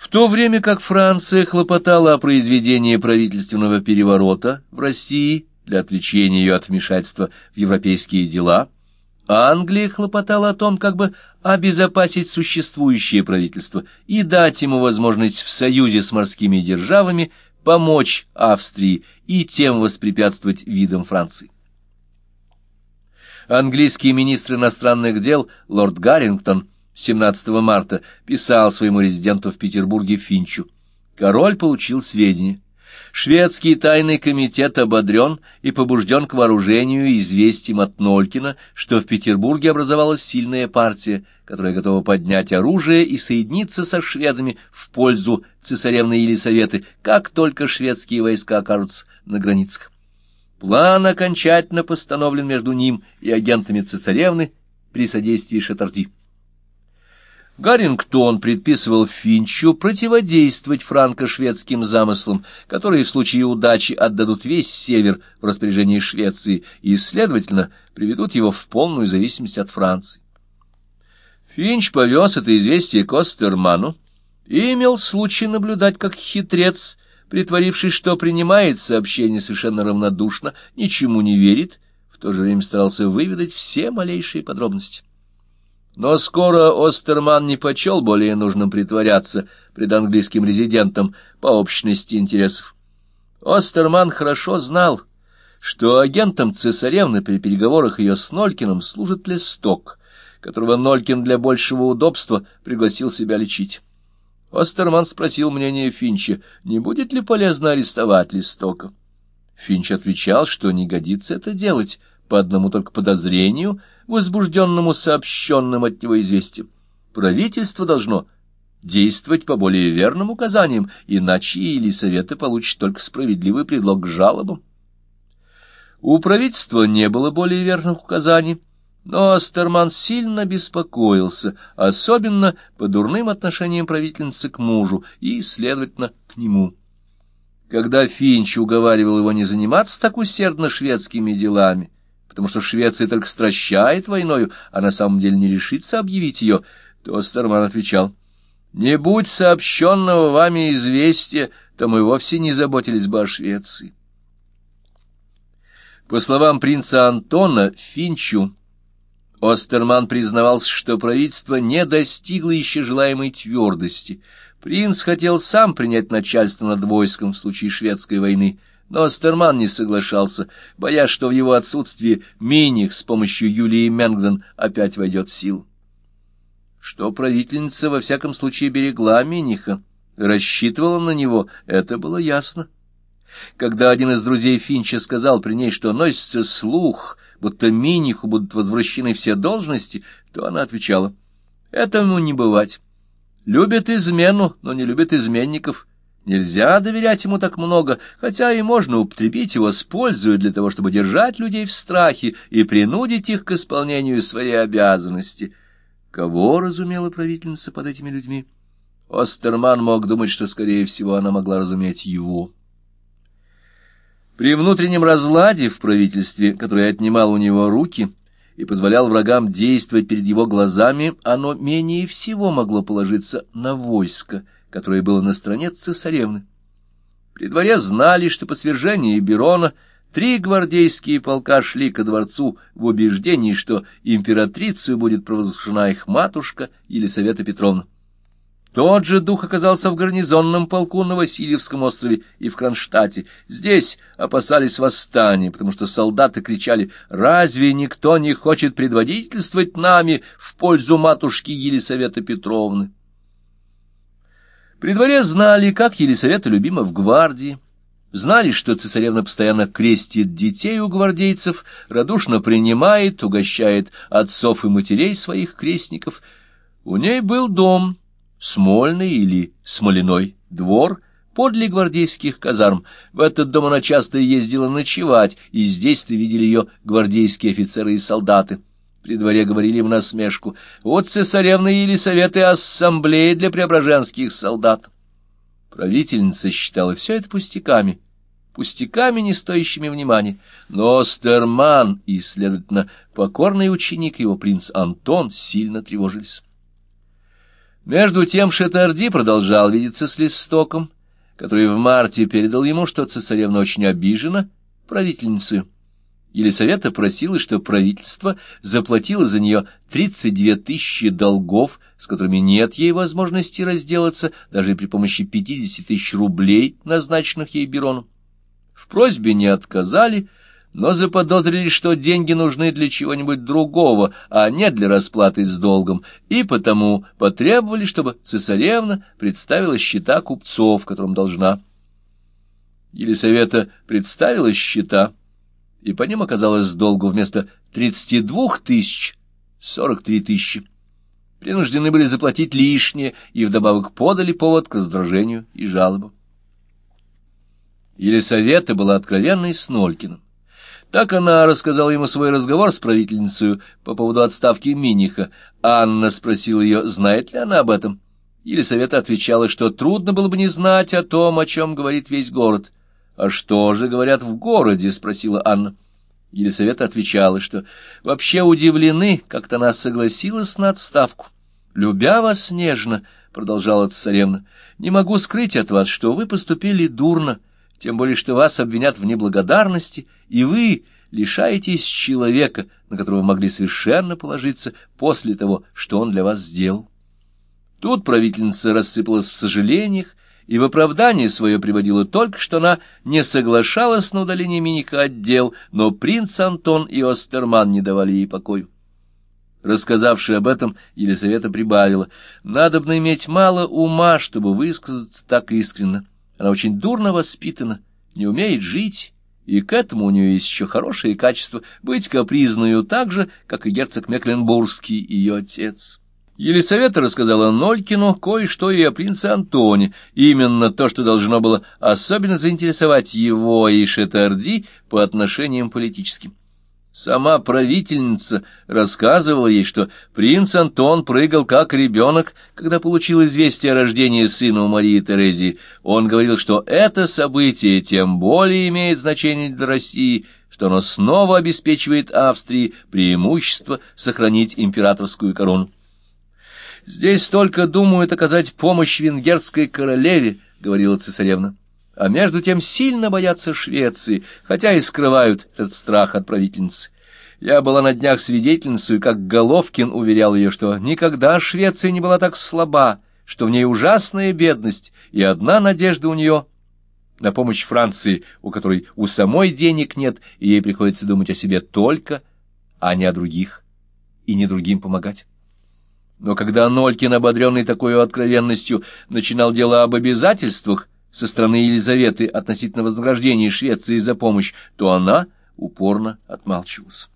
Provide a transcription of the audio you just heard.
В то время как Франция хлопотала о произведении правительственного переворота в России для отвлечения ее от вмешательства в европейские дела, Англия хлопотала о том, как бы обезопасить существующее правительство и дать ему возможность в союзе с морскими державами помочь Австрии и тем воспрепятствовать видам Франции. Английский министр иностранных дел лорд Гаррингтон 17 марта писал своему резиденту в Петербурге Финчу. Король получил сведения. Шведский тайный комитет ободрен и побужден к вооружению известием от Нолькина, что в Петербурге образовалась сильная партия, которая готова поднять оружие и соединиться со шведами в пользу цесаревны Елисаветы, как только шведские войска окажутся на границах. План окончательно постановлен между ним и агентами цесаревны при содействии Шатарди. Гаррингтон предписывал Финчу противодействовать франко-шведским замыслам, которые в случае удачи отдадут весь север в распоряжение Швеции и, следовательно, приведут его в полную зависимость от Франции. Финч повез это известие Костерману и имел случай наблюдать, как хитрец, притворившись, что принимает сообщение совершенно равнодушно, ничему не верит, в то же время старался выведать все малейшие подробности. Но скоро Остерман не почел более нужным притворяться пред английским резидентом по общности интересов. Остерман хорошо знал, что агентом цесаревны при переговорах ее с Нолькиным служит Листок, которого Нолькин для большего удобства пригласил себя лечить. Остерман спросил мнение Финча, не будет ли полезно арестовать Листока. Финч отвечал, что не годится это делать по одному только подозрению — возбужденному сообщенным от него известием. Правительство должно действовать по более верным указаниям, иначе или советы получат только справедливый предлог к жалобам. У правительства не было более верных указаний, но Астерман сильно беспокоился, особенно по дурным отношениям правительницы к мужу и, следовательно, к нему. Когда Финч уговаривал его не заниматься так усердно шведскими делами, потому что Швеция только стращает войною, а на самом деле не решится объявить ее, то Стерман отвечал, «Не будь сообщенного вами известия, то мы вовсе не заботились бы о Швеции». По словам принца Антона Финчу, Остерман признавался, что правительство не достигло еще желаемой твердости. Принц хотел сам принять начальство над войском в случае шведской войны — но Астерман не соглашался, боясь, что в его отсутствие Миних с помощью Юлии Менгден опять войдет в силу. Что правительница во всяком случае берегла Миниха, рассчитывала на него, это было ясно. Когда один из друзей Финча сказал при ней, что носится слух, будто Миниху будут возвращены все должности, то она отвечала, «Этому не бывать. Любят измену, но не любят изменников». Нельзя доверять ему так много, хотя и можно употребить его с пользой для того, чтобы держать людей в страхе и принудить их к исполнению своей обязанности. Кого разумела правительница под этими людьми? Остерман мог думать, что, скорее всего, она могла разуметь его. При внутреннем разладе в правительстве, который отнимал у него руки и позволял врагам действовать перед его глазами, оно менее всего могло положиться на войско — которое было на стороне цесаревны. При дворе знали, что по свержении Берона три гвардейские полка шли ко дворцу в убеждении, что императрицей будет провозглашена их матушка Елисавета Петровна. Тот же дух оказался в гарнизонном полку на Васильевском острове и в Кронштадте. Здесь опасались восстания, потому что солдаты кричали «Разве никто не хочет предводительствовать нами в пользу матушки Елисаветы Петровны?» При дворе знали, как Елисавета любима в гвардии, знали, что цесаревна постоянно крестит детей у гвардейцев, радушно принимает, угощает отцов и матерей своих крестников. У ней был дом, Смольный или Смоляной двор, подле гвардейских казарм. В этот дом она часто ездила ночевать, и здесь-то видели ее гвардейские офицеры и солдаты. При дворе говорили в насмешку, вот цесаревна Елисаветы ассамблеи для преображенских солдат. Правительница считала все это пустяками, пустяками, не стоящими внимания. Но Стерман и, следовательно, покорный ученик его принц Антон сильно тревожились. Между тем Шетарди продолжал видеться с Листоком, который в марте передал ему, что цесаревна очень обижена правительницей. Елисавета просила, что правительство заплатило за нее 32 тысячи долгов, с которыми нет ей возможности разделаться даже при помощи 50 тысяч рублей, назначенных ей Бероном. В просьбе не отказали, но заподозрили, что деньги нужны для чего-нибудь другого, а не для расплаты с долгом, и потому потребовали, чтобы цесаревна представила счета купцов, которым должна. Елисавета представила счета, и по ним оказалось долгу вместо 32 тысяч 43 тысячи. Принуждены были заплатить лишнее, и вдобавок подали повод к раздражению и жалобам. Елисавета была откровенной с Нолькиным. Так она рассказала ему свой разговор с правительницей по поводу отставки Миниха. Анна спросила ее, знает ли она об этом. Елисавета отвечала, что трудно было бы не знать о том, о чем говорит весь город. «А что же говорят в городе?» — спросила Анна. Елисавета отвечала, что вообще удивлены, как-то она согласилась на отставку. «Любя вас нежно», — продолжала царевна, — «не могу скрыть от вас, что вы поступили дурно» тем более что вас обвинят в неблагодарности, и вы лишаетесь человека, на которого могли совершенно положиться после того, что он для вас сделал. Тут правительница рассыпалась в сожалениях, и в оправдание свое приводила только, что она не соглашалась на удаление Миника от дел, но принц Антон и Остерман не давали ей покою. Рассказавши об этом, Елизавета прибавила, «Надобно иметь мало ума, чтобы высказаться так искренно. Она очень дурно воспитана, не умеет жить, и к этому у нее есть еще хорошее качество — быть капризною так же, как и герцог Мекленбургский, ее отец. Елисавета рассказала Нолькину кое-что и о принце Антоне, именно то, что должно было особенно заинтересовать его и Шетарди по отношениям политическим. Сама правительница рассказывала ей, что принц Антон прыгал как ребенок, когда получил известие о рождении сына у Марии Терезии. Он говорил, что это событие тем более имеет значение для России, что оно снова обеспечивает Австрии преимущество сохранить императорскую корону. «Здесь только думают оказать помощь венгерской королеве», — говорила цесаревна а между тем сильно боятся Швеции, хотя и скрывают этот страх от правительницы. Я была на днях свидетельницей, как Головкин уверял ее, что никогда Швеция не была так слаба, что в ней ужасная бедность, и одна надежда у нее на помощь Франции, у которой у самой денег нет, и ей приходится думать о себе только, а не о других, и не другим помогать. Но когда Нолькин, ободренный такой откровенностью, начинал дело об обязательствах, со стороны Елизаветы относительно вознаграждения Швеции за помощь, то она упорно отмалчивалась.